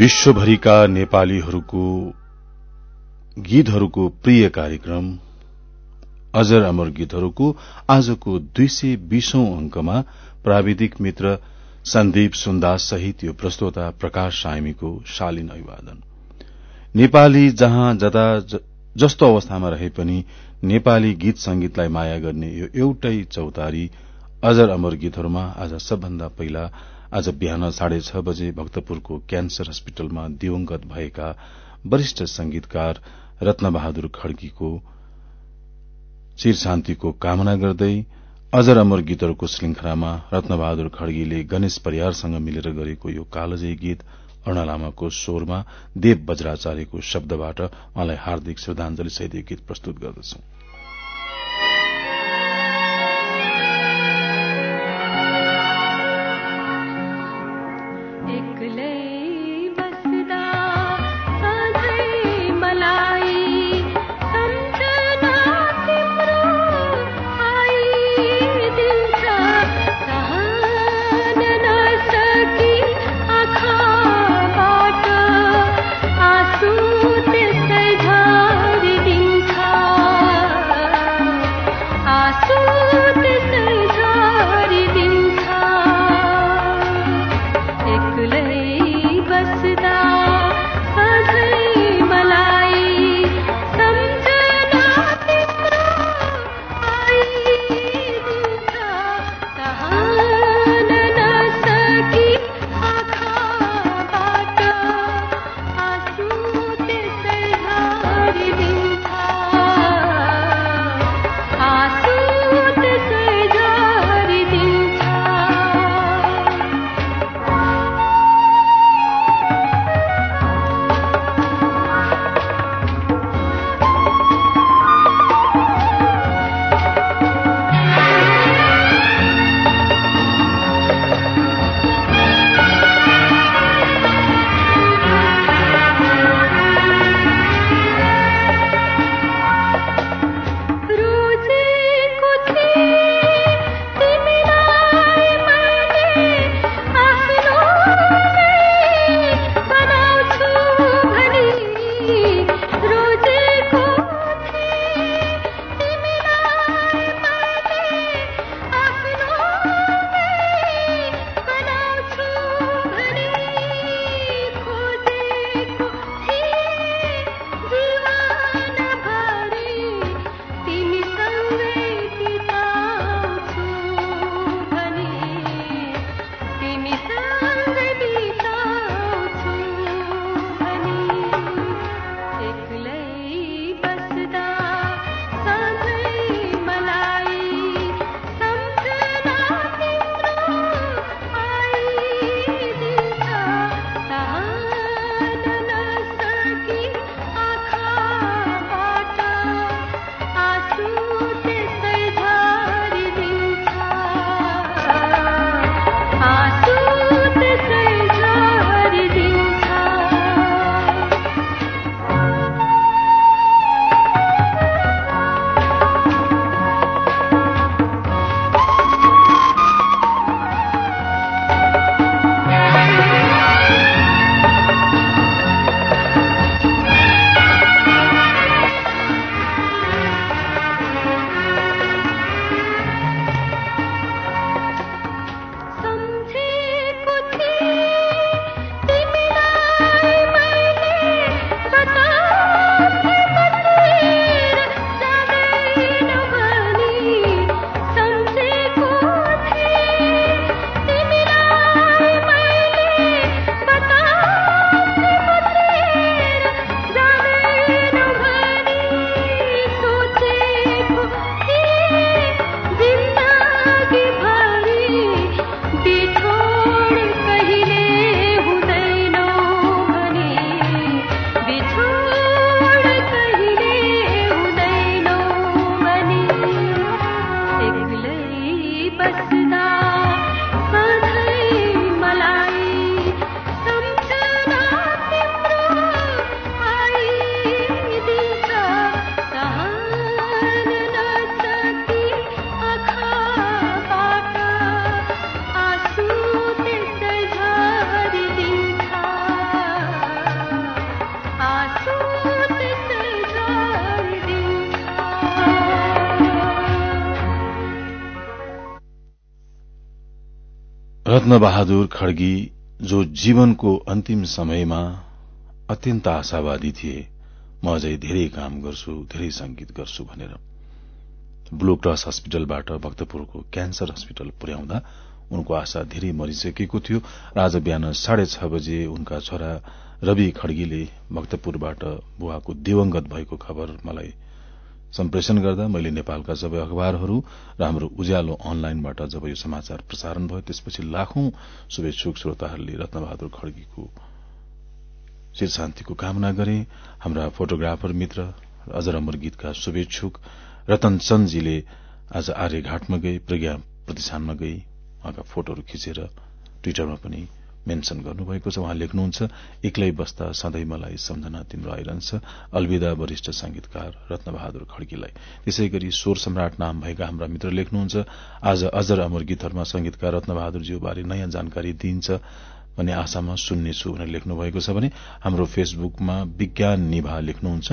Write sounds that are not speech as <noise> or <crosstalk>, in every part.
विश्वभरिका नेपालीहरूको गीतहरूको प्रिय कार्यक्रम अजर अमर गीतहरूको आजको दुई सय बीसौं अंकमा प्राविधिक मित्र सन्दीप सुन्दास सहित यो प्रस्तोता प्रकाश साइमीको शालीन अभिवादन। नेपाली जहाँ जता जस्तो अवस्थामा रहे पनि नेपाली गीत संगीतलाई माया गर्ने यो एउटै चौतारी अजर अमर गीतहरूमा आज सबभन्दा पहिला आज बिहान साढे छ बजे भक्तपुरको क्यान्सर अस्पतालमा दिवंगत भएका वरिष्ठ संगीतकार रत्नबहादुर खड्गीको चिर शान्तिको कामना गर्दै अजर अमर गीतहरूको श्रृंखलामा रत्नबहादुर खड्गीले गणेश परियारसँग मिलेर गरेको यो कालजयी गीत अरूण लामाको स्वरमा देव वज्राचार्यको शब्दबाट उहाँलाई हार्दिक श्रद्धांजलि सहित गीत प्रस्तुत गर्दछौं। रत्नबहादुर खड्गी जो जीवनको अन्तिम समयमा अत्यन्त आशावादी थिए म अझै धेरै काम गर्छु धेरै संगीत गर्छु भनेर। ब्लू क्रस हस्पिटलबाट भक्तपुरको क्यान्सर हस्पिटल पुर्याउँदा उनको आशा धेरै मरिसकेको थियो। र आज बिहान साढे छ बजे उनका छोरा रवि खड्गीले भक्तपुरबाट बुवाको दिवंगत भएको खबर मलाई सम्प्रेषण गर्दा मैले नेपालका सबै अखबारहरू र हाम्रो उज्यालो अनलाइनबाट जब यो समाचार प्रसारण भयो त्यसपछि लाखौं शुभेच्छुक श्रोताहरूले रत्नबहादुर खड्गीको चिर शान्तिको कामना गरे। हाम्रा फोटोग्राफर मित्र अजर अमर गीतका शुभेच्छुक रतन चन्दजीले आज आर्यघाटमा गए प्रज्ञा प्रतिष्ठानमा गई उहाँका फोटोहरू खिचेर ट्विटरमा पनि मेन्शन गर्नुभएको छ। उहाँ लेख्नुहुन्छ एक्लै बस्दा सधैँ मलाई सम्झना तिम्रो आइरहन्छ अलविदा वरिष्ठ संगीतकार रत्नबहादुर खड्कीलाई त्यसै गरी स्वर सम्राट नाम भएका हाम्रा मित्र लेख्नुहुन्छ आज अजर अमर गीतहरूमा संगीतकार रत्नबहादुरज्यूबारे नयाँ जानकारी दिइन्छ भन्ने आशामा सुन्नेछु भनेर लेख्नु भएको छ भने हाम्रो फेसबुकमा विज्ञान निभा लेख्नुहुन्छ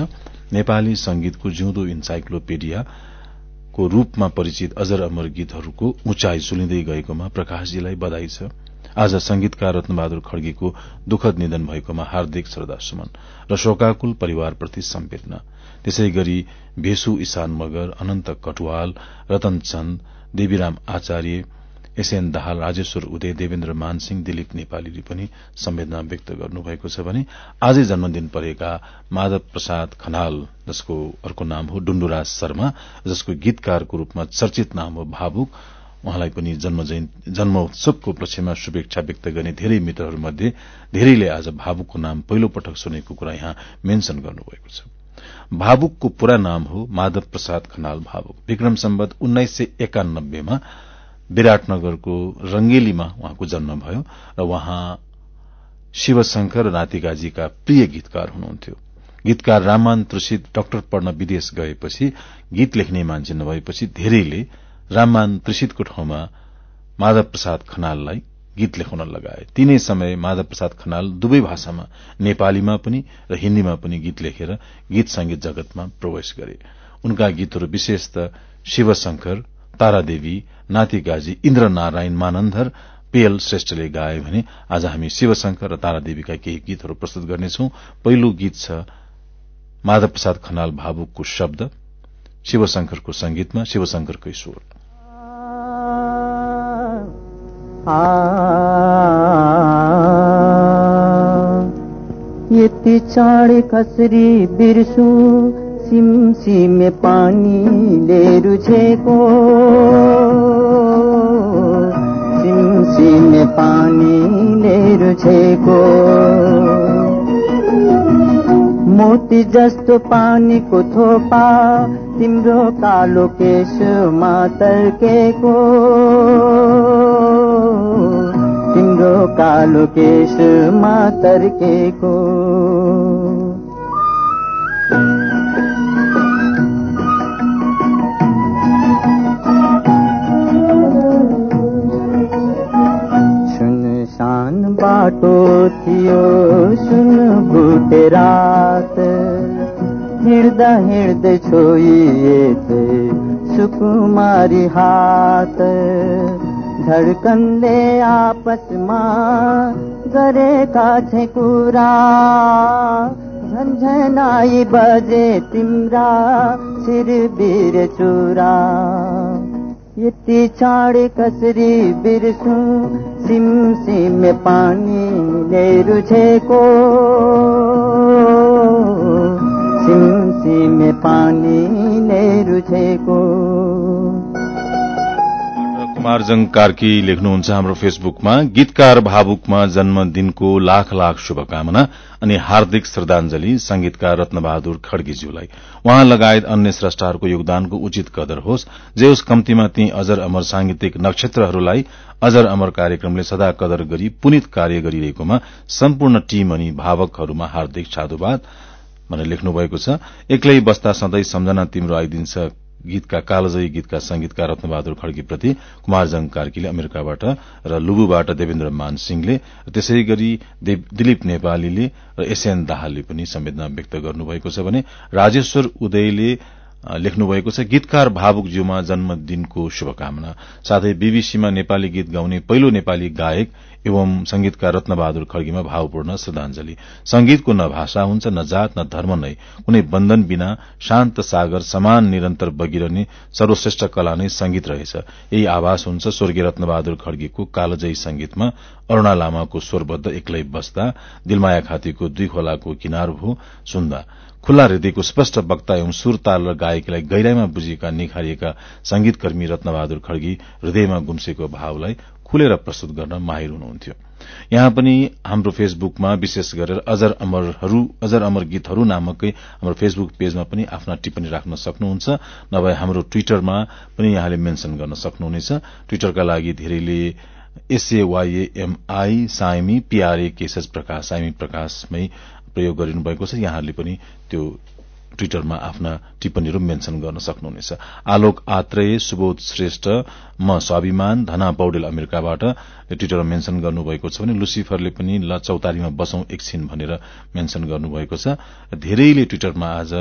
नेपाली संगीतको जिउँदो इन्साइक्लोपेडिया को रूपमा परिचित अजर अमर गीतहरूको उचाइ सुलिँदै गएकोमा प्रकाशजीलाई बधाई छ। आज संगीतकार रत्नबहादुर खड्गीको दुखद निधन भएकोमा हार्दिक श्रद्धासुमन र शोकाकुल परिवारप्रति सम्वेदना। त्यसै गरी भेषु इसान मगर अनन्त कटुवाल रतन चन्द देवीराम आचार्य एसएन दाहाल राजेश्वर उदय देवेन्द्र मानसिंह दिलीप नेपालीले पनि संवेदना व्यक्त गर्नुभएको छ भने आजै जन्मदिन परेका माधव प्रसाद खनाल जसको अर्को नाम हो डुण्डुराज शर्मा जसको गीतकारको रूपमा चर्चित नाम हो भावुक उहाँलाई पनि जन्मोत्सवको उपलक्ष्यमा शुभेच्छा व्यक्त गर्ने धेरै मित्रहरूमध्ये धेरैले आज भावुकको नाम पहिलो पटक सुनेको कुरा यहाँ मेन्शन गर्नुभएको छ। भावुकको पूरा नाम हो माधव प्रसाद खनाल भावुक। विक्रम सम्बत उन्नाइस सय एकानब्बेमा विराटनगरको रंगेलीमा उहाँको जन्म भयो र उहाँ शिवशंकर नातिकाजीका प्रिय गीतकार हुनुहुन्थ्यो। गीतकार रामान त्रुषित डाक्टर पढ्न विदेश गएपछि गीत लेख्ने मान्छे नभएपछि धेरैले राममान त्रिषितको ठाउँमा माधव प्रसाद खनाललाई गीत लेखाउन लगाए। तिनै समय माधव प्रसाद खनाल दुवै भाषामा नेपालीमा पनि र हिन्दीमा पनि गीत लेखेर गीत संगीत जगतमा प्रवेश गरे। उनका गीतहरू विशेष त शिवशंकर तारादेवी नातिगाजी इन्द्र नारायण मानन्धर पीएल श्रेष्ठले गाए भने आज हामी शिवशंकर र तारादेवीका केही गीतहरू प्रस्तुत गर्नेछौ। पहिलो गीत छ माधव प्रसाद खनाल भावुकको शब्द शिवशंकरको संगीतमा शिवशंकरकै स्वर। यति चाँडै कसरी बिर्सु सिमसिमे पानीले रुझेको सिमसिमे पानीले रुझेको मोती जस्तो पानीको थोपा तिम्रो कालो केशमा तर्केको तिम्रो कालो केशमा तर्केको सुनसान बाटो थियो सुन भुटे रात। हिँड्दा हिँड्दै छोइए सुकुमारी हात धडकनले आपसमा गरेका छे कुरा। झन्झनाई बजे तिम्रा शिर बिर चुरा। यति चाँडै कसरी बिर्सु सिम सिम पानीले रुझेको सिम सिम पानीले रुझेको कुमारजङ कार्की लेख्नुहुन्छ हाम्रो फेसबुकमा गीतकार भावुकमा जन्मदिनको लाख लाख शुभकामना अनि हार्दिक श्रद्धांजलि संगीतकार रत्नबहादुर खड्गीज्यूलाई। उहाँ लगायत अन्य स्रष्टाहरूको योगदानको उचित कदर होस्। जे उस कम्तीमा ती अजर अमर सांगीतिक नक्षत्रहरूलाई अजर अमर कार्यक्रमले सदा कदर गरी पुनित कार्य गरिरहेकोमा सम्पूर्ण टीम अनि भावकहरूमा हार्दिक साधुवाद भनेर लेख्नु भएको छ। एक्लै बस्दा सधैँ सम्झना तिम्रो आइदिन्छ गीतका कालजयी गीतका संगीतकार रत्नबहादुर खड्कीप्रति कुमारजङ कार्कीले अमेरिकाबाट र लुबुबाट देवेन्द्र मान सिंहले त्यसै गरी दिलीप नेपालीले र एसएन दाहालले पनि संवेदना व्यक्त गर्नुभएको छ भने राजेश्वर उदयले लेख्नुभएको छ गीतकार भावुक ज्यूमा जन्मदिनको शुभकामना। साथै बीबीसीमा नेपाली गीत गाउने पहिलो नेपाली गायक एवं संगीतकार रत्नबहादुर खड्गीमा भावपूर्ण श्रद्धांजलि संगीतको न भाषा हुन्छ न जात न धर्म नै। कुनै बन्धन बिना शान्त सागर समान निरन्तर बगिरहने सर्वश्रेष्ठ कला नै संगीत रहेछ। यही आभास हुन्छ स्वर्गीय रत्नबहादुर खड्गीको कालजयी संगीतमा। अरूणा लामाको स्वरबद्ध एक्लै बस्दा दिलमाया खातीको दुई खोलाको किनार भू सुन्दा। खुल्ला हृदयको स्पष्ट वक्ता एवं सुर ताल र गायकीलाई गहिराईमा बुझेका निखारिएका संगीतकर्मी रत्नबहादुर खड्गी हृदयमा गुम्सेको भावलाई खुलेर प्रस्तुत गर्न माहिर हुनुहुन्थ्यो। यहाँ पनि हाम्रो फेसबुकमा विशेष गरेर अजर अमरहरू अजर अमर गीतहरू नामकै हाम्रो फेसबुक पेजमा पनि आफ्ना टिप्पणी राख्न सक्नुहुन्छ। नभए हाम्रो ट्विटरमा पनि यहाँले मेन्शन गर्न सक्नुहुनेछ। ट्विटरका लागि धेरैले एसएवाईएमआई साइमी पीआरए केशज प्रकाश साइमी प्रकाशमै प्रयोग गरिनुभएको छ। यहाँहरूले पनि त्यो ट्विटरमा आफ्ना टिप्पणीहरू मेन्शन गर्न सक्नुहुनेछ। आलोक आत्रेय सुबोध श्रेष्ठ म स्वाभिमान धना पौडेल अमेरिकाबाट ट्विटरमा मेन्शन गर्नुभएको छ भने लुसिफरले पनि ल चौतारीमा बसौं एकछिन भनेर मेन्शन गर्नुभएको छ। धेरैले ट्विटरमा आज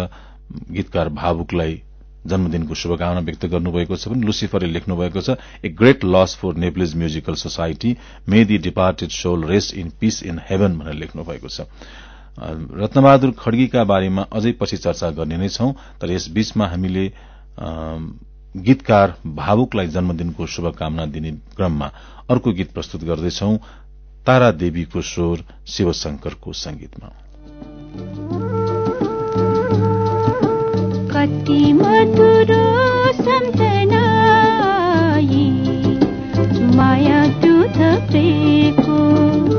गीतकार भावुकलाई जन्मदिनको शुभकामना व्यक्त गर्नुभएको छ भने लुसिफरले लेख्नु भएको छ a great loss for Nepalese musical society may the departed soul rest in peace in heaven भनेर लेख्नु भएको छ। रत्नबहादुर खड्गीका बारेमा अझै पछि चर्चा गर्ने नै छौं तर यस बीचमा हामीले गीतकार भावुकलाई जन्मदिनको शुभकामना दिने क्रममा अर्को गीत प्रस्तुत गर्दैछौ तारा देवीको स्वर शिवशंकरको संगीतमा। माया प्रेको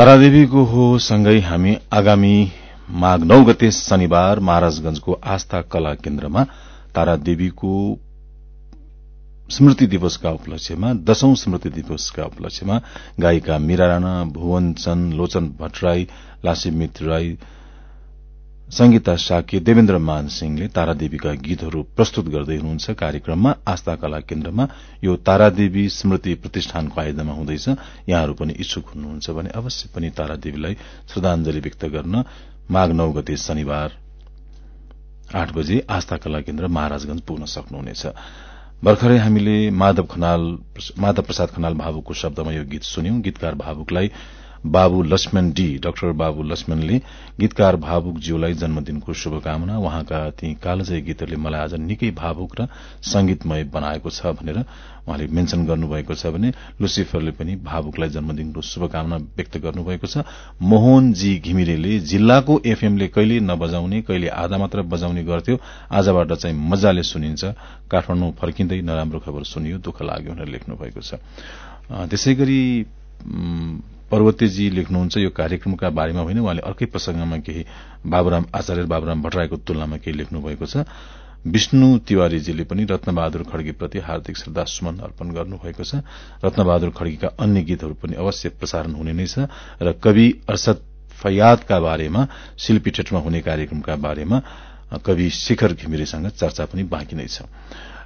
तारादेवीको हो सँगै हामी आगामी माघ नौ गते शनिबार महाराजगंजको आस्था कला केन्द्रमा तारादेवीको स्मृति दिवसका उपलक्ष्यमा दशौं स्मृति दिवसका उपलक्ष्यमा गायिका मीरा राणा भुवन चन्द लोचन भट्टराई लासी मित्र राई संगीता साक्य देवेन्द्र मान सिंहले तारादेवीका गीतहरू प्रस्तुत गर्दै हुनुहुन्छ कार्यक्रममा। आस्था कला केन्द्रमा यो तारादेवी स्मृति प्रतिष्ठानको आयोजनामा हुँदैछ। यहाँहरू पनि इच्छुक हुनुहुन्छ भने अवश्य पनि तारादेवीलाई श्रद्धांजलि व्यक्त गर्न माघ नौ गते शनिबार आठ बजे आस्था कला केन्द्र महाराजगंज पुग्न सक्नुहुनेछ। भर्खरै हामीले माधव प्रसाद खनाल भावुकको शब्दमा यो गीत सुन्यौं। गीतकार भावुकलाई बाबु लक्ष्मण डी डाक्टर बाबु लक्ष्मणले गीतकार भावुक ज्यूलाई जन्मदिनको शुभकामना उहाँका ती कालजय गीतहरूले मलाई आज निकै भावुक र संगीतमय बनाएको छ भनेर उहाँले मेन्शन गर्नुभएको छ भने लुसिफरले पनि भावुकलाई जन्मदिनको शुभकामना व्यक्त गर्नुभएको छ। मोहनजी घिमिरेले जिल्लाको एफएमले कहिले नबजाउने कहिले आधा मात्र बजाउने गर्थ्यो आजबाट चाहिँ मजाले सुनिन्छ। काठमाडौँ फर्किँदै नराम्रो खबर सुनियो दुःख लाग्यो भनेर लेख्नु भएको छ त्यसै पर्वतेजी लेख्नुहुन्छ यो कार्यक्रमका बारेमा होइन उहाँले अर्कै प्रसंगमा केही बाबुराम आचार्य बाबुराम भट्टराईको तुलनामा केही लेख्नु भएको छ। विष्णु तिवारीजीले पनि रत्नबहादुर खड्गीप्रति हार्दिक श्रद्धा सुमन अर्पण गर्नुभएको छ। रत्नबहादुर खड्गीका अन्य गीतहरू पनि अवश्य प्रसारण हुने नै छ र कवि अर्षद फयादका बारेमा शिल्पी ठेटमा हुने कार्यक्रमका बारेमा कवि शिखर घिमिरेसँग चर्चा पनि बाँकी नै छ।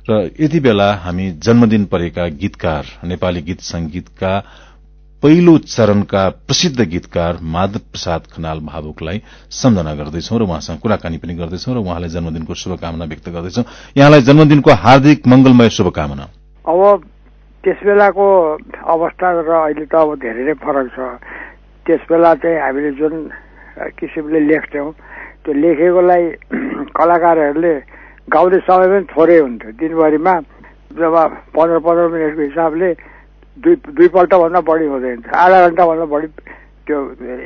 र यति बेला हामी जन्मदिन परेका गीतकार नेपाली गीत संगीतका पहिलो चरणका प्रसिद्ध गीतकार माधव प्रसाद खनाल भावुकलाई सम्झना गर्दैछौ र उहाँसँग कुराकानी पनि गर्दैछौ र उहाँलाई जन्मदिनको शुभकामना व्यक्त गर्दैछौ। यहाँलाई जन्मदिनको हार्दिक मंगलमय शुभकामना। अब त्यस बेलाको अवस्था र अहिले त अब धेरै नै फरक छ। त्यस बेला चाहिँ हामीले जुन किसिमले लेख्थ्यौँ त्यो लेखेकोलाई <clears throat> कलाकारहरूले गाउने समय पनि थोरै हुन्थ्यो। दिनभरिमा जब पन्ध्र पन्ध्र मिनटको हिसाबले दुई दुईपल्टभन्दा बढी हुँदैन आधा घन्टाभन्दा बढी त्यो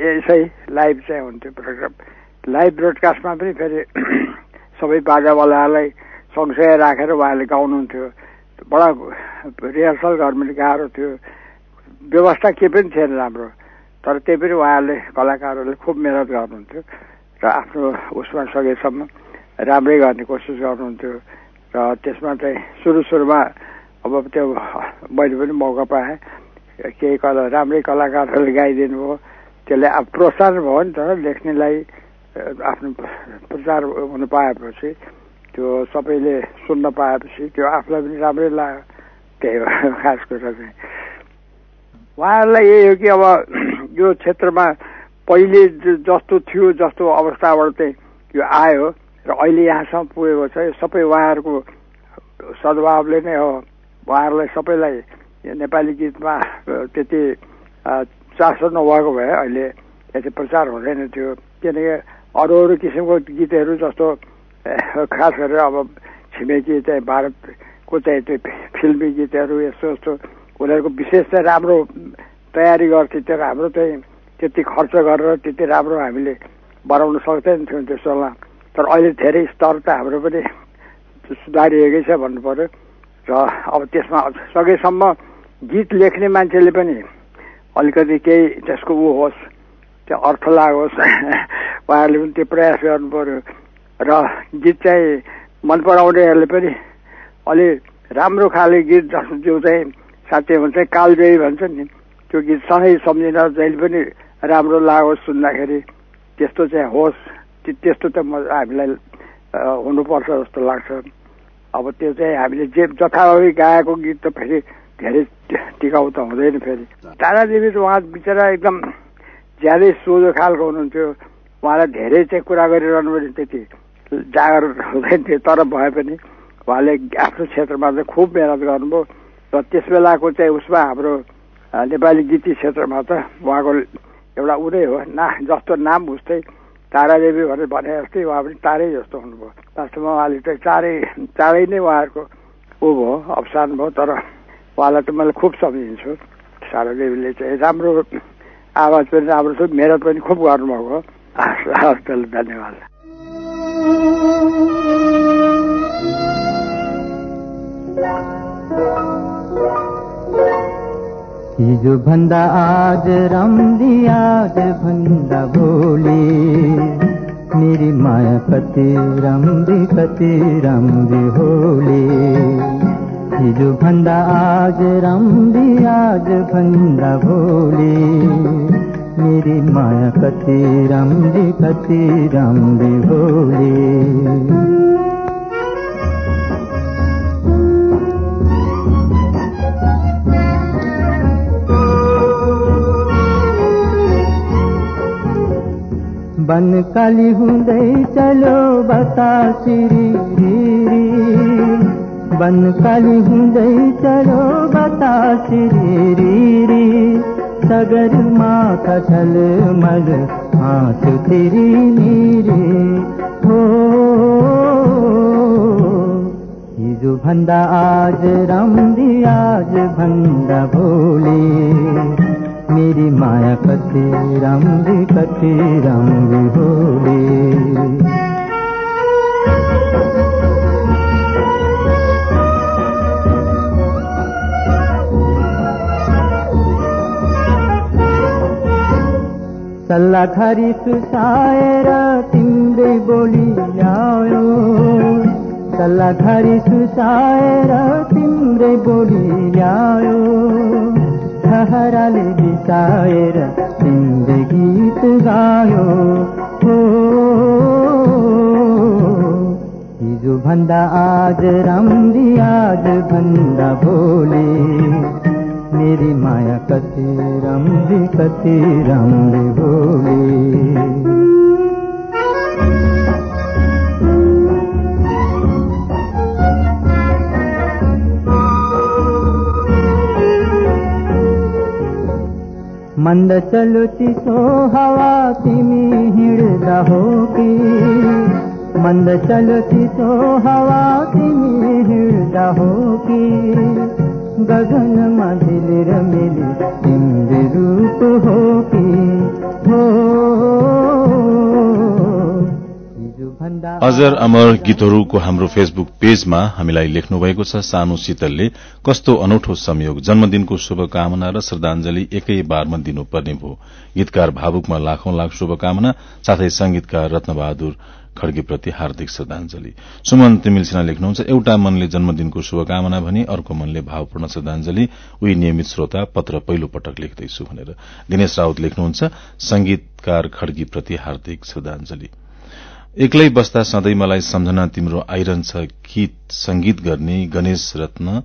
यसै लाइभ चाहिँ हुन्थ्यो प्रोग्राम लाइभ ब्रोडकास्टमा पनि फेरि <clears throat> सबै बाजावालालाई सँगसँगै राखेर उहाँले गाउनुहुन्थ्यो। बडा रिहर्सल गर्नु पनि गाह्रो थियो। व्यवस्था के पनि थिएन राम्रो। तर त्यही पनि उहाँहरूले कलाकारहरूले खुब मिहिनेत गर्नुहुन्थ्यो र आफ्नो उसमा सकेसम्म राम्रै गर्ने कोसिस गर्नुहुन्थ्यो। र त्यसमा चाहिँ सुरु सुरुमा अब त्यो मैले पनि मौका पाएँ। केही कला राम्रै कलाकारहरूले गाइदिनु भयो। त्यसले अब प्रोत्साहन भयो नि त लेख्नेलाई आफ्नो प्रचार हुन पाएपछि त्यो सबैले सुन्न पाएपछि त्यो आफूलाई पनि राम्रै लाग्यो। त्यही हो खास कुरा चाहिँ। उहाँहरूलाई यही हो कि अब यो क्षेत्रमा पहिले जस्तो थियो जस्तो अवस्थाबाट चाहिँ यो आयो। र अहिले यहाँसम्म पुगेको छ। यो सबै उहाँहरूको सद्भावले नै हो। उहाँहरूलाई सबैलाई नेपाली गीतमा त्यति चासो नभएको भए अहिले यति प्रचार हुँदैन थियो। किनकि अरू अरू किसिमको गीतहरू जस्तो खास गरेर अब छिमेकी चाहिँ भारतको चाहिँ त्यो फिल्मी गीतहरू यस्तो यस्तो उनीहरूको विशेष चाहिँ राम्रो तयारी गर्थे त्यो हाम्रो चाहिँ त्यति खर्च गरेर त्यति राम्रो हामीले बनाउन सक्दैन थियौँ त्यसोमा तर अहिले धेरै स्तर त हाम्रो पनि सुधारिएकै छ भन्नु पर्यो। र अब त्यसमा सकेसम्म गीत लेख्ने मान्छेले पनि अलिकति केही त्यसको ऊ होस् त्यो अर्थ लागोस् <laughs> उहाँहरूले पनि त्यो प्रयास गर्नु पर्यो र गीत चाहिँ मन पराउनेहरूले पनि अलि राम्रो खाले गीत जो चाहिँ साथी हुन्छ कालजयी भन्छ नि त्यो गीत सधैँ सम्झिन जहिले पनि राम्रो लागोस् सुन्दाखेरि। त्यस्तो चाहिँ होस् त्यस्तो त म हामीलाई हुनुपर्छ जस्तो लाग्छ। अब त्यो चाहिँ हामीले जे जथाभावी गाएको गीत त फेरि धेरै टिकाउ त हुँदैन फेरि। तारादेवी उहाँ बिचरा एकदम ज्यादै सोझो खालको हुनुहुन्थ्यो। उहाँलाई धेरै चाहिँ कुरा गरिरहनु पनि त्यति जागर हुँदैन थियो तर भए पनि उहाँले आफ्नो क्षेत्रमा चाहिँ खुब मेहनत गर्नुभयो र त्यस बेलाको चाहिँ उसमा हाम्रो नेपाली गीती क्षेत्रमा त उहाँको एउटा उदय हो। ना जस्तो नाम उस्तै तारादेवी भनेर भने जस्तै उहाँ पनि तारै जस्तो हुनुभयो। वास्तवमा उहाँले चाहिँ चारै चारै नै उहाँहरूको ऊ भयो अवसान भयो तर उहाँलाई त मैले खुब सम्झिन्छु। देवीले चाहिँ राम्रो आवाज पनि राम्रो छ मेहनत पनि खुब गर्नुभएको <laughs> हस् धन्यवाद। हिजो भन्दा आज राम्री आज भन्दा भोलि मेरी माया कति राम्री कति राम्री होली। हिजो भन्दा आज राम्री आज भन्दा भोलि मेरी माया कति राम्री कति राम्री भोले काली हुँदै चलो बतासिरी काली हुँदै चलो बतासिरी सगरमा कछल मल हाँस तेरी मेरी हो। हिजो भन्दा आज राम्री आज भन्दा भोले। मेरी माया कति राम्री कति राम्री होली सल्लाघरी सुसाएर तिम्रै बोली ल्यायो सल्लाघरी सुसाएर तिम्रै बोली ल्यायो ठहराले बिताएर तिम्रो गीत गायो। हो। हिजो भन्दा आज राम्री आज भन्दा भोले। मेरी माया कति राम्री कति राम्री भोले। मंद चलो चिसो हवा तिमी हिँड्दा हो कि मंद चलो चिसो हवा तिमी हिँड्दा हो कि गगनमा झिलेर मिली तिम्रो रूप हो कि हो अजर अमर गीतहरूको हाम्रो फेसबुक पेजमा हामीलाई लेख्नु भएको छ सानो शीतलले कस्तो अनौठो संयोग। जन्मदिनको शुभकामना र श्रद्धांजलि एकै बारमा दिनुपर्ने भयो गीतकार भावुकमा लाखौं लाख शुभकामना साथै संगीतकार रत्नबहादुर खड्गीप्रति हार्दिक श्रद्धांजलि सुमन तिमिल सिन्हा लेख्नुहुन्छ एउटा मनले जन्मदिनको शुभकामना भने अर्को मनले भावपूर्ण श्रद्धांजलि उही नियमित श्रोता पत्र पहिलो पटक लेख्दैछु भनेर। दिनेश राउत लेख्नुहुन्छ संगीतकार खड्गीप्रति हार्दिक श्रद्धांजलि एक्लै बस्दा सधैँ मलाई सम्झना तिम्रो आइरहन्छ गीत संगीत गर्ने गणेश रत्न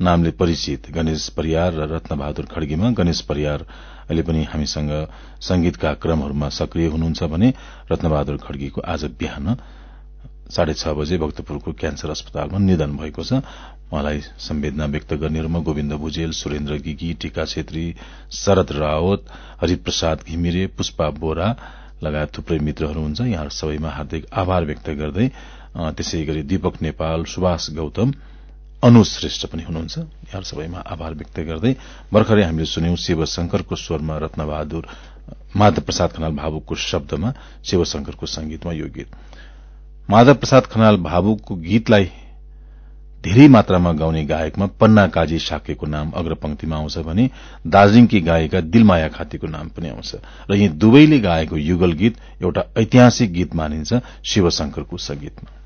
नामले परिचित। गणेश परियार र रत्न बहादुर खड्गीमा गणेश परियार अहिले पनि हामीसँग संगीतका क्रमहरूमा सक्रिय हुनुहुन्छ भने रत्नबहादुर खड्गीको आज बिहान साढे छ बजे भक्तपुरको क्यान्सर अस्पतालमा निधन भएको छ। उहाँलाई संवेदना व्यक्त गर्नेहरूमा गोविन्द भुजेल सुरेन्द्र गिगी टीका छेत्री शरद रावत हरिप्रसाद घिमिरे पुष्पा बोरा लगायत थुप्रै मित्रहरू हुन्छ यहाँ सबैमा हार्दिक आभार व्यक्त गर्दै त्यसै गरी दीपक नेपाल सुभाष गौतम अनुज श्रेष्ठ पनि हुनुहुन्छ। यहाँ सबैमा आभार व्यक्त गर्दै भर्खरै हामीले सुन्यौं शिवशंकरको स्वरमा रत्नबहादुर माधव प्रसाद खनाल भावुकको शब्दमा शिवशंकरको संगीतमा यो गीत। माधव प्रसाद खनाल भावुकको गीतलाई धेरै मात्रामा गाउने गायकमा पन्ना काजी साकेको नाम अग्रपंक्तिमा आउँछ भने दार्जीलिङकी गायिका दिलमाया खातीको नाम पनि आउँछ। र यी दुवैले गाएको युगल गीत एउटा ऐतिहासिक गीत मानिन्छ शिवशंकरको संगीतमा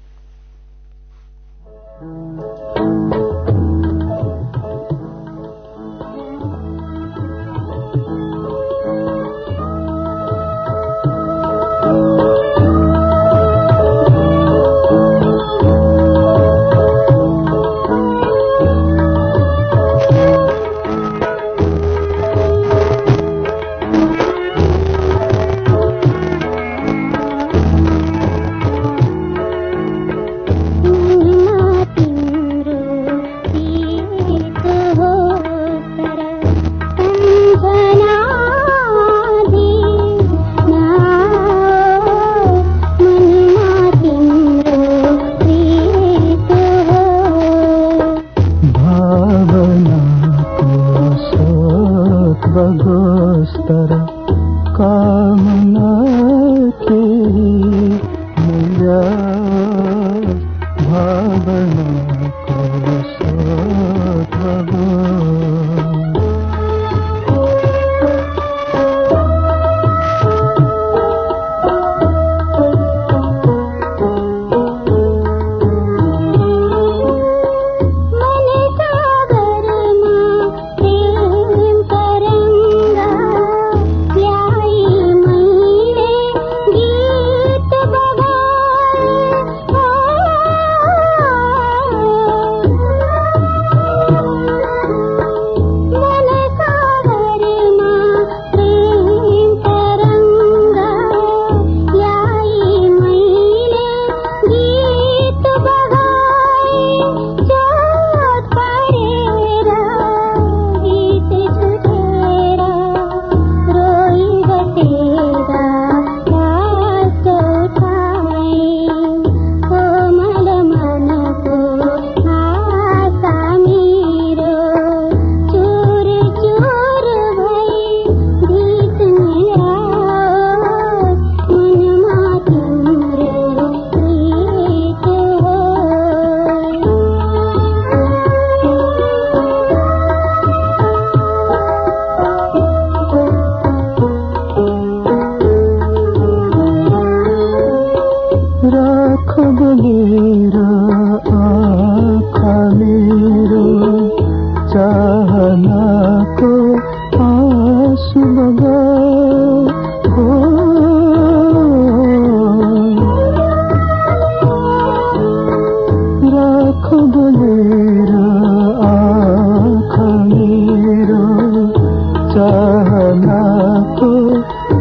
चाहनाको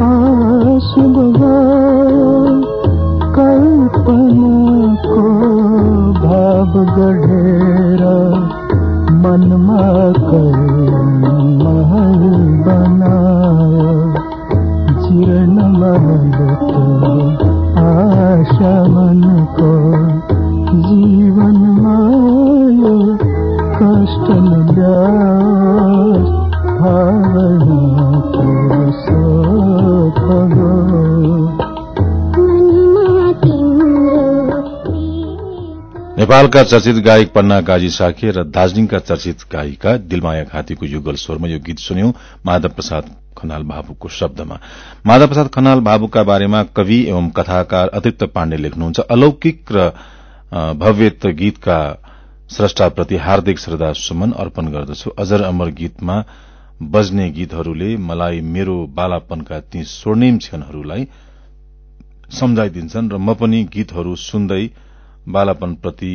आँसु बगाओ कल्पनाको भाव गढेर मनमा महल नेपालका चर्चित गायक पन्ना गाजी साखे र दार्जीलिङका चर्चित गायिका दिलमाया खातीको युगल स्वरमा यो गीत सुन्यौं माधव प्रसाद खनाल बाबुको शब्दमा। माधव प्रसाद खनाल बाबुका बारेमा कवि एवं कथाकार अतिरिक्त पाण्डे लेख्नुहुन्छ। अलौकिक र भव्यत गीतका स्रष्टाप्रति हार्दिक श्रद्धा सुमन अर्पण गर्दछु। अजर अमर गीतमा बज्ने गीतहरूले मलाई मेरो बालापनका ती स्वर्णिम क्षणहरूलाई सम्झाइदिन्छन् र म पनि गीतहरू सुन्दै बालापनप्रति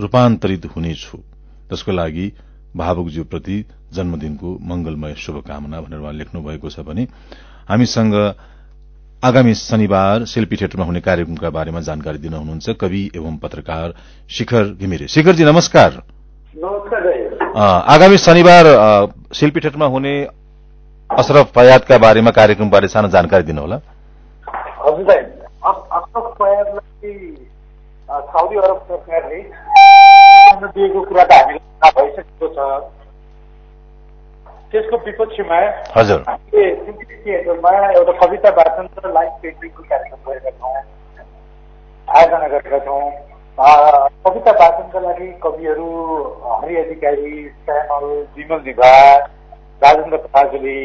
रूपान्तरित हुनेछु। त्यसको लागि भावुकज्यूप्रति जन्मदिनको मंगलमय शुभकामना भनेर उहाँ लेख्नु भएको छ भने हामीसँग आगामी शनिबार शिल्पी थिएटरमा हुने कार्यक्रमका बारेमा जानकारी दिन हुनुहुन्छ कवि एवं पत्रकार शिखर घिमिरे। शिखरजी नमस्कार। आगामी शनिबार शिल्पी थिएटरमा हुने अशरफ फयादका बारेमा कार्यक्रमबारे सानो जानकारी दिनुहोला। साउदी अरब सरकारले दिएको कुरा त हामीलाई थाहा भइसकेको छ। त्यसको विपक्षमा हजुर। थिएटरमा एउटा कविता वाचन र लाइभ पेन्टिङको कार्यक्रम गरेका छौँ आयोजना गरेका छौँ। कविता वाचनका लागि कविहरू हरि अधिकारी श्यामल विमल दिभा राजेन्द्र पताजली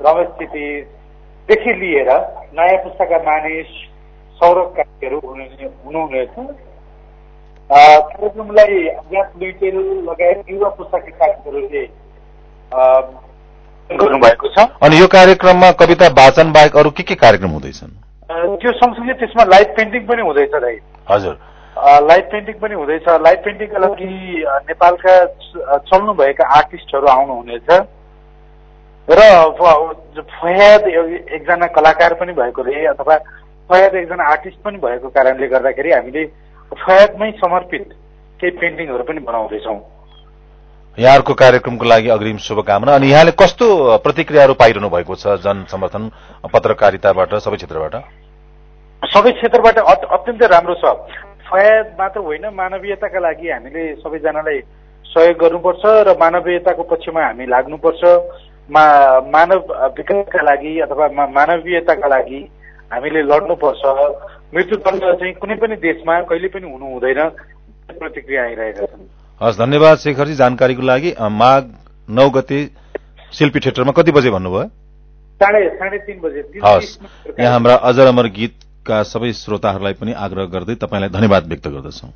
रमेश क्षितिजदेखि लिएर नयाँ पुस्ताका मानिस सौरभ कार्यहरू हुनुहुनेछ कार्यक्रमलाई अज्ञात लुइटेल लगायत युवा पुस्ताका साथीहरूले गर्नुभएको छ। अनि यो कार्यक्रममा कविता वाचन बाहेक अरू के के कार्यक्रम हुँदैछन्? त्यो सँगसँगै त्यसमा लाइभ पेन्टिङ पनि हुँदैछ दाइ। हजुर। लाइभ पेन्टिङ पनि हुँदैछ। लाइभ पेन्टिङका लागि नेपालका चल्नुभएका आर्टिस्टहरू आउनुहुनेछ। र फयाद एकजना कलाकार पनि भएकोले अथवा फयाद एकजना आर्टिस्ट पनि भएको कारणले गर्दाखेरि हामीले फयादमै समर्पित केही पेन्टिङहरू पनि बनाउँदैछौँ। यहाँहरूको कार्यक्रमको लागि अग्रिम शुभकामना। अनि यहाँले कस्तो प्रतिक्रियाहरू पाइरहनु भएको छ जन समर्थन पत्रकारिताबाट सबै क्षेत्रबाट? सबै क्षेत्रबाट अत्यन्तै राम्रो छ। फयाद मात्र होइन मानवीयताका लागि हामीले सबैजनालाई सहयोग गर्नुपर्छ र मानवीयताको पक्षमा हामी लाग्नुपर्छ। मा मानव विकासका लागि अथवा मानवीयताका लागि हामीले लड्नुपर्छ। मृत्युदण्ड चाहिँ कुनै पनि देशमा कहिले पनि हुनु हुँदैन। प्रतिक्रिया आइरहेका छन्। हस् धन्यवाद शेखरजी जानकारीको लागि। माघ नौ गते शिल्पी थिएटरमा कति बजे भन्नुभयो? साढे साढे तीन बजे। हस् यहाँ हाम्रा अजर अमर गीतका सबै श्रोताहरूलाई पनि आग्रह गर्दै तपाईँलाई धन्यवाद व्यक्त गर्दछौ।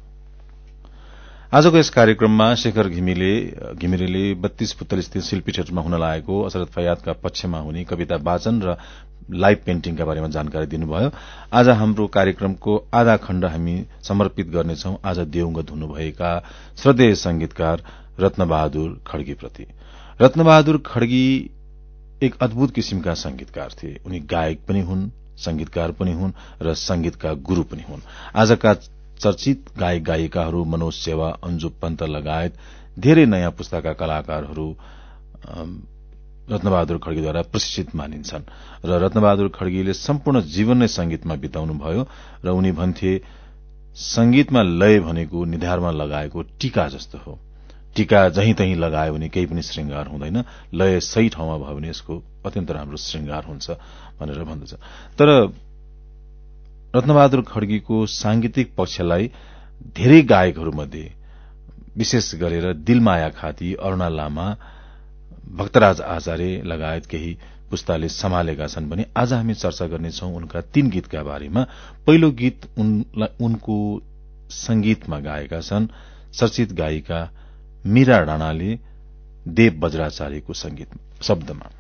आजको यस कार्यक्रममा शेखर घिमिले घिमिरेले बत्तीस पुत्तल स्थित शिल्पी थिएटरमा हुन लागेको असरत फयादका पक्षमा हुने कविता वाचन र लाइभ पेन्टिङका बारेमा जानकारी दिनुभयो। आज हाम्रो कार्यक्रमको आधा खण्ड हामी समर्पित गर्नेछौ। आज देवगत हुनुभएका श्रद्धेय संगीतकार रत्नबहादुर खड्गीप्रति। रत्नबहादुर खड्गी एक अद्भुत किसिमका संगीतकार थिए। उनी गायक पनि हुन् संगीतकार पनि हुन् र संगीतका गुरू पनि हुन्। आजका चर्चित गायक गायिकाहरू मनोज सेवा अन्जु पन्त लगायत धेरै नयाँ पुस्ताका कलाकारहरू रत्नबहादुर खड्गीद्वारा प्रशिक्षित मानिन्छन् र रत्नबहादुर खड्गीले सम्पूर्ण जीवन नै संगीतमा बिताउनुभयो र उनी भन्थे संगीतमा लय भनेको निधारमा लगाएको टीका जस्तो हो। टीका जहीँ तहीँ लगायो भने केही पनि श्रृंगार हुँदैन। लय सही ठाउँमा भयो भने यसको अत्यन्त राम्रो श्रृंगार हुन्छ भनेर भन्दछ। तर रत्नबहादुर खड्गीको सांगीतिक पक्षलाई धेरै गायकहरूमध्ये विशेष गरेर दिलमाया खाती अरूणा लामा भक्तराज आचार्य लगायत केही पुस्ताले सम्हालेका छन् भने आज हामी चर्चा गर्नेछौ उनका तीन गीतका बारेमा। पहिलो गीत उनको संगीतमा गाएका छन्। चर्चित गायिका मीरा राणाले देव बज्राचार्यको संगीत शब्दमा।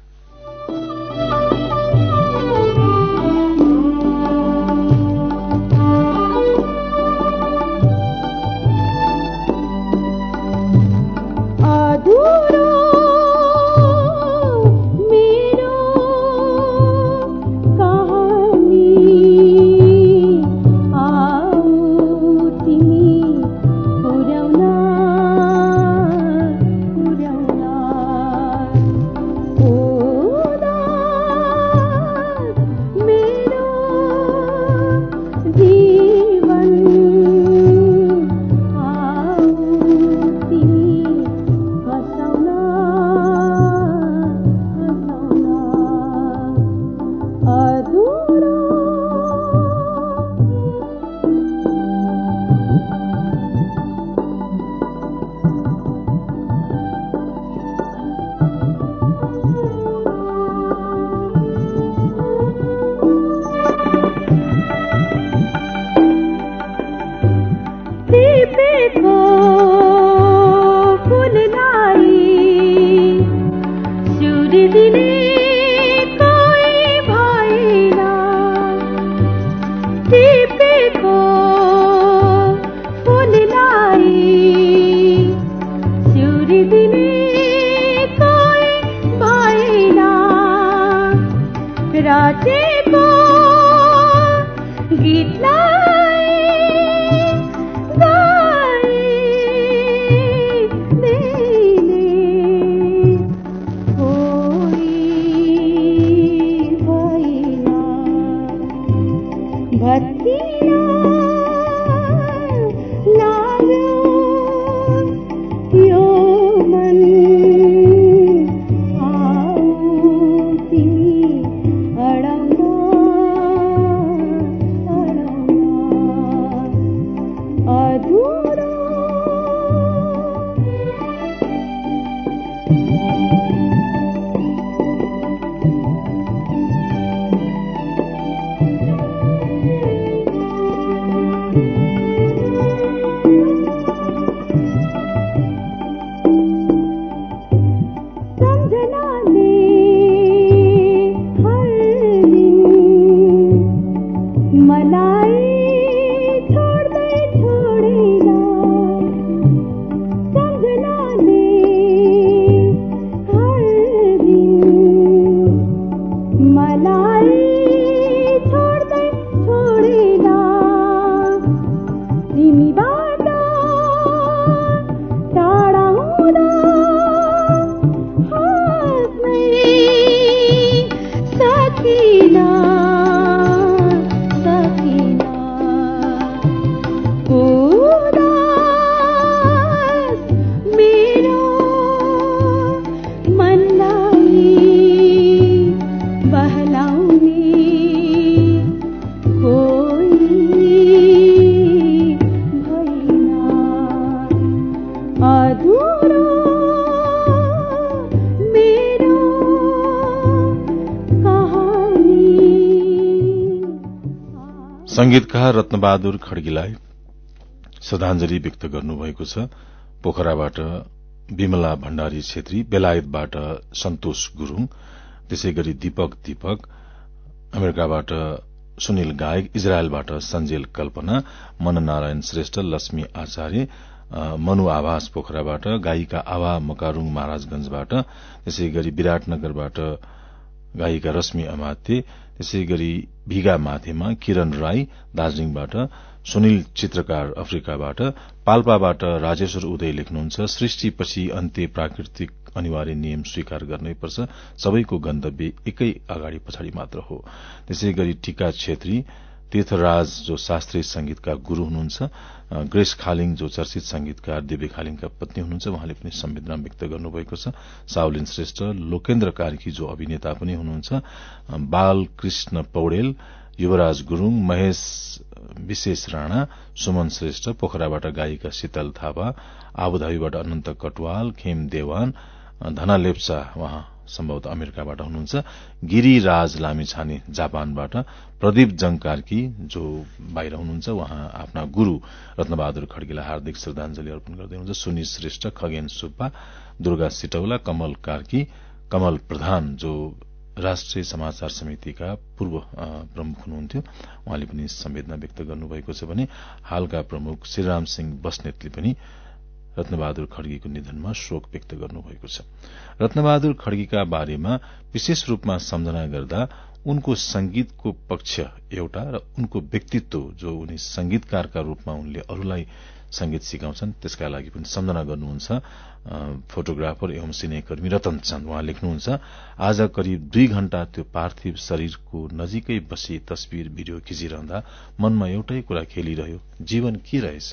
संगीतकार रत्नबहादुर खड्गीलाई श्रद्धांजलि व्यक्त गर्नुभएको छ। पोखराबाट विमला भण्डारी छेत्री बेलायतबाट सन्तोष गुरूङ त्यसै गरी दीपक दीपक अमेरिकाबाट सुनिल गायक इजरायलबाट सञ्जेल कल्पना मननारायण श्रेष्ठ लक्ष्मी आचार्य मनु आवास पोखराबाट गायिका आवा मकारूङ महाराजगंजबाट त्यसै गरी विराटनगरबाट गायिका रश्मि अमात्य त्यसै गरी भिगा माथेमा किरण राई दार्जीलिङबाट सुनिल चित्रकार अफ्रिकाबाट पाल्पाबाट राजेश्वर उदय लेख्नुहुन्छ। सृष्टिपछि अन्त्य प्राकृतिक अनिवार्य नियम स्वीकार गर्नैपर्छ सबैको गन्तव्य एकै अगाडि पछाडि मात्र हो। त्यसै गरी टीका छेत्री तीर्थराज जो शास्त्रीय संगीतका गुरू हुनुहुन्छ ग्रेस खालिङ जो चर्चित संगीतकार देवी खालिङका पत्नी हुनुहुन्छ उहाँले पनि संवेदना व्यक्त गर्नुभएको छ। साउलिन श्रेष्ठ लोकेन्द्र कार्की जो अभिनेता पनि हुनुहुन्छ बालकृष्ण पौडेल युवराज गुरूङ महेश विशेष राणा सुमन श्रेष्ठ पोखराबाट गायिका शीतल थापा आबुधाबीबाट अनन्त कटवाल खेम देवान धना लेप्चा उहाँ सम्भवतः अमेरिकाबाट हुनुहुन्छ। गिरिराज लामिछाने जापानबाट प्रदीप जङकार्की जो बाहिर हुनुहुन्छ उहाँ आफ्ना गुरू रत्नबहादुर खड्कीलाई हार्दिक श्रद्धाञ्जली अर्पण गर्दै हुनुहुन्छ। सुनिल श्रेष्ठ खगेन सुब्बा दुर्गा सिटौला कमल कार्की कमल प्रधान जो राष्ट्रिय समाचार समितिका पूर्व प्रमुख हुनुहुन्थ्यो। उहाँले पनि संवेदना व्यक्त गर्नुभएको छ भने हालका प्रमुख श्रीराम सिंह बस्नेतले पनि रत्नबहादुर खड्गीको निधनमा शोक व्यक्त गर्नुभएको छ। रत्नबहादुर खड्गीका बारेमा विशेष रूपमा सम्झना गर्दा उनको संगीतको पक्ष एउटा र उनको व्यक्तित्व जो उनी संगीतकारका रूपमा उनले अरूलाई संगीत सिकाउँछन् त्यसका लागि पनि सम्झना गर्नुहुन्छ। फोटोग्राफर एवं सिनेकर्मी रतन चन्द उहाँ लेख्नुहुन्छ आज करिब दुई घण्टा त्यो पार्थिव शरीरको नजिकै बसी तस्विर भिडियो खिचिरहँदा मनमा एउटै कुरा खेलिरह्यो जीवन के रहेछ?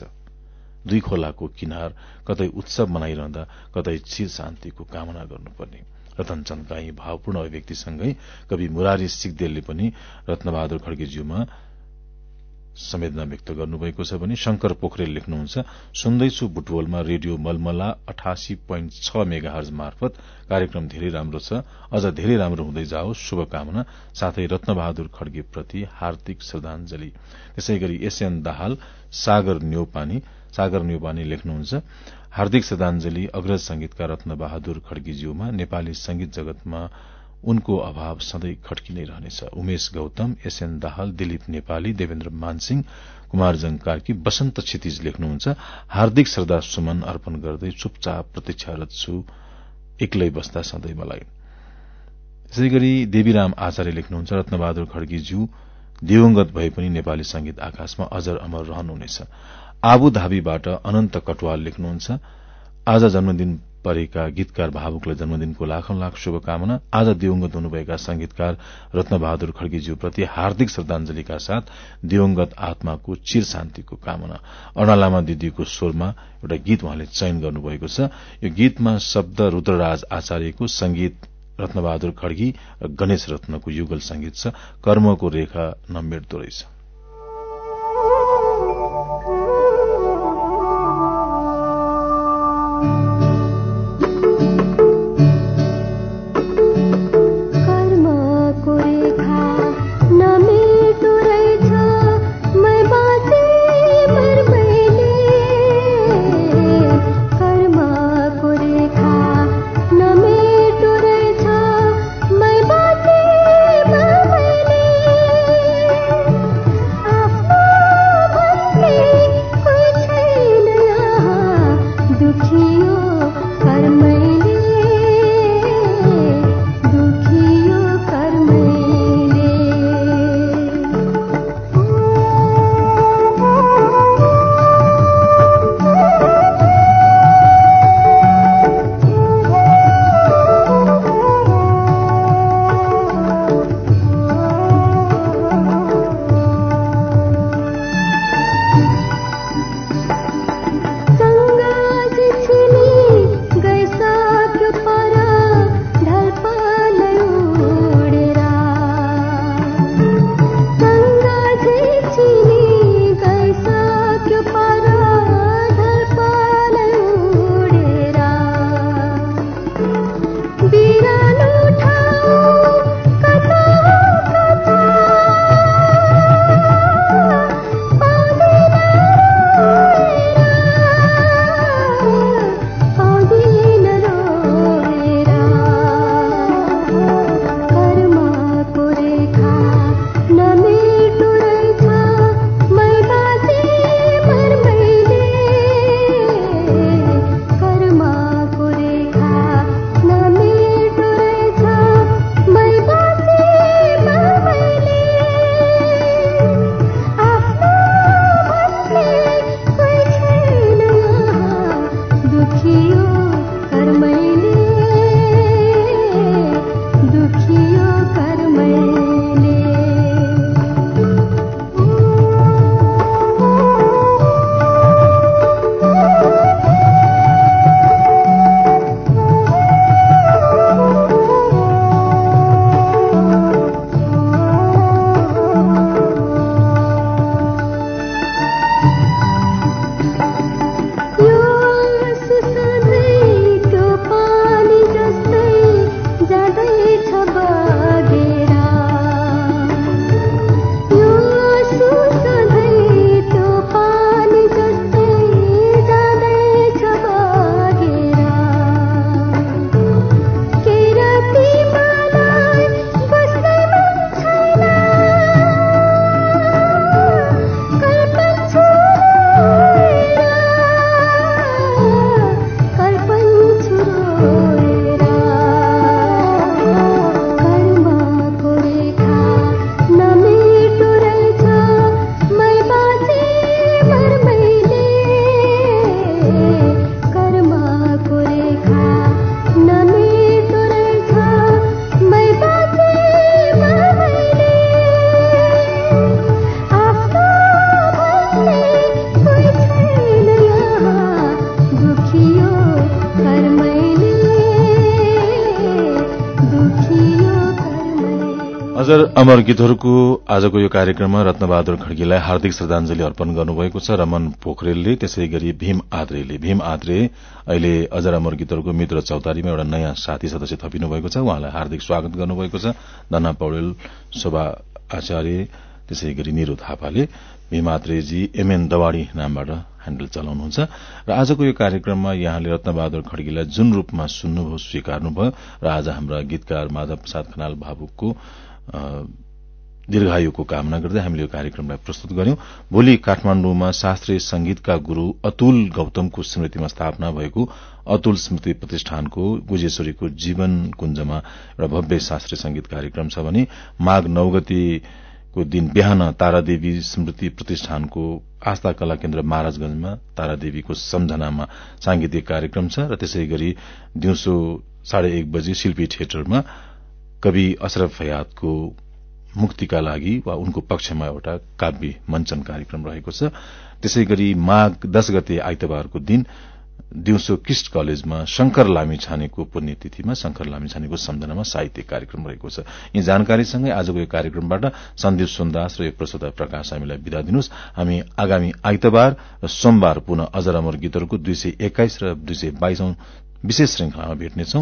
दुई खोलाको किनार कतै उत्सव मनाइरहँदा कतै चिर शान्तिको कामना गर्नुपर्ने। रतनचन्दका यी भावपूर्ण अभिव्यक्तिसँगै कवि मुरारी सिगदेलले पनि रत्नबहादुर खड्गेज्यूमा संवेदना व्यक्त गर्नुभएको छ भने शंकर पोखरेल लेख्नुहुन्छ सुन्दैछु बुटवलमा रेडियो मलमला अठासी पोइन्ट छ मेगा हर्ज मार्फत। कार्यक्रम धेरै राम्रो छ। अझ धेरै राम्रो हुँदै जाओस्। शुभकामना। साथै रत्नबहादुर खड्गे प्रति हार्दिक श्रद्धाञ्जली। त्यसै गरी एसएन दाहाल सागर न्यौपानी सागर न्यौपानी लेख्नुहुन्छ हार्दिक श्रद्धाञ्जली अग्रज संगीतका रत्नबहादुर खड्गीज्यूमा नेपाली संगीत जगतमा उनको अभाव सधैँ खड्की रहनेछ। उमेश गौतम एसएन दाहाल दिलीप नेपाली देवेन्द्र मानसिंह कुमारजङ कार्की वसन्त क्षितिज लेख्नुहुन्छ। हार्दिक श्रद्धा सुमन अर्पण गर्दै चुपचाप प्रतीक्षारत छु। एक्लै बस्दा सधैँ मलाई। यसै गरी देवीराम आचार्य लेख्नुहुन्छ रत्नबहादुर खड्गीज्यू दिवंगत भए पनि नेपाली संगीत आकाशमा अजर अमर रहनुहुनेछ। आबु धाबीबाट अनन्त कटवाल लेख्नुहुन्छ। आज जन्मदिन परेका गीतकार भावुकलाई जन्मदिनको लाखौं लाख शुभकामना। आज दिवंगत हुनुभएका संगीतकार रत्नबहादुर खड्गीज्यूप्रति हार्दिक श्रद्धाञ्जलीका साथ दिवंगत आत्माको चिर शान्तिको कामना। अर्णा दिदीको स्वरमा एउटा गीत उहाँले चयन गर्नुभएको छ। यो गीतमा शब्द रुद्रराज आचार्यको संगीत रत्नबहादुर खड्गी र गणेश रत्नको युगल संगीत छ। कर्मको रेखा नमेट्दो रहेछ अमर गीतहरूको आजको यो कार्यक्रममा रत्नबहादुर खड्गीलाई हार्दिक श्रद्धांजलि अर्पण गर्नुभएको छ। रमन पोखरेलले त्यसै गरी भीम आद्रेले। भीम आद्रे अहिले अजर अमर गीतहरूको मित्र चौतारीमा एउटा नयाँ साथी सदस्य थपिनु भएको छ। उहाँलाई हार्दिक स्वागत गर्नुभएको छ। धना पौडेल शोभा आचार्य त्यसै गरी निरो थापाले भीमात्रेजी एमएन दवाड़ी नामबाट ह्याण्डल चलाउनुहुन्छ। र आजको यो कार्यक्रममा यहाँले रत्नबहादुर खड्गीलाई जुन रूपमा सुन्नुभयो स्वीकार्नुभयो। र आज हाम्रा गीतकार माधव प्रसाद खनाल भावुकको दीर्घायुको कामना गर्दै हामीले यो कार्यक्रमलाई प्रस्तुत गर्यौं भोलि काठमाण्डुमा शास्त्रीय संगीतका गुरू अतुल गौतमको स्मृतिमा स्थापना भएको अतुल स्मृति प्रतिष्ठानको गुजेश्वरीको जीवन कुञ्जमा एउटा भव्य शास्त्रीय संगीत कार्यक्रम छ भने माघ नौगतिको दिन बिहान तारादेवी स्मृति प्रतिष्ठानको आस्था कला केन्द्र महाराजगंजमा तारादेवीको सम्झनामा सांगीतिक कार्यक्रम छ र त्यसै गरी दिउँसो साढे एक बजे शिल्पी थिएटरमा कवि अशरफ फयादको मुक्तिका लागि वा उनको पक्षमा एउटा काव्य मञ्चन कार्यक्रम रहेको छ। त्यसै गरी माघ दश गते आइतबारको दिन दिउँसो किस्ट कलेजमा शंकर लामी छानेको पुण्यतिथिमा शंकर लामी छानेको सम्झनामा साहित्यिक कार्यक्रम रहेको छ। यी जानकारीसँगै आजको यो कार्यक्रमबाट सन्दीप सुन्दास र यो प्रस्तुता प्रकाश हामीलाई विदा दिनुहोस्। हामी आगामी आइतबार र सोमबार पुनः अजर अमर गीतहरूको दुई सय एक्काइस र दुई सय बाइसौं विशेष श्रृंखलामा भेट्नेछौ।